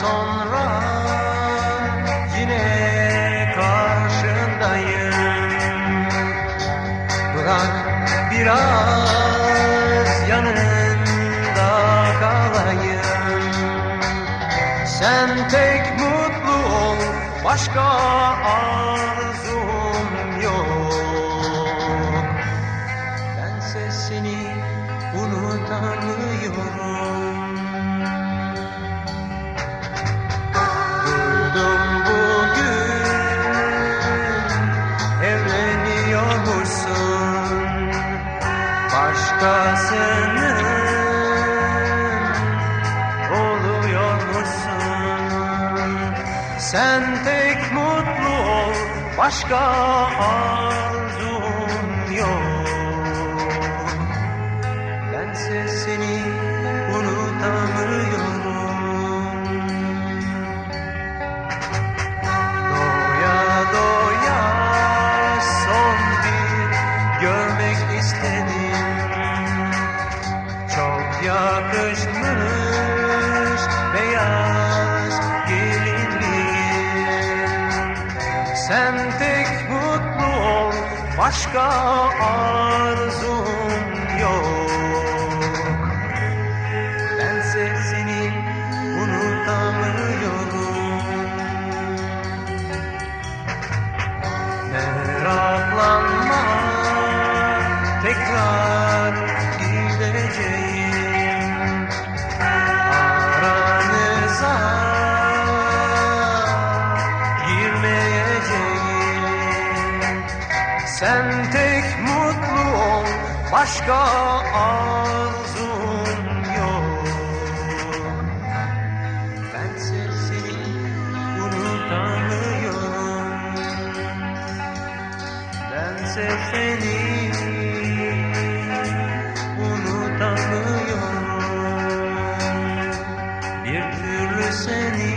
sonra yine karşındayım. Bırak biraz yanında kalayım. Sen tek mutlu ol başka arzum yok. Ben sesini unutamıyorum. Başkasının oluyormuşsun Sen tek mutlu ol başka arzum yok yakışmış beyaz gelinliğin Sen tek mutlu ol başka arzum yok. Bense seni unutamıyorum. Meraklanma tekrar Sen tek mutlu ol Başka arzun yok. Ben seni unutamıyorum. Ben seni unutamıyorum. Bir türlü seni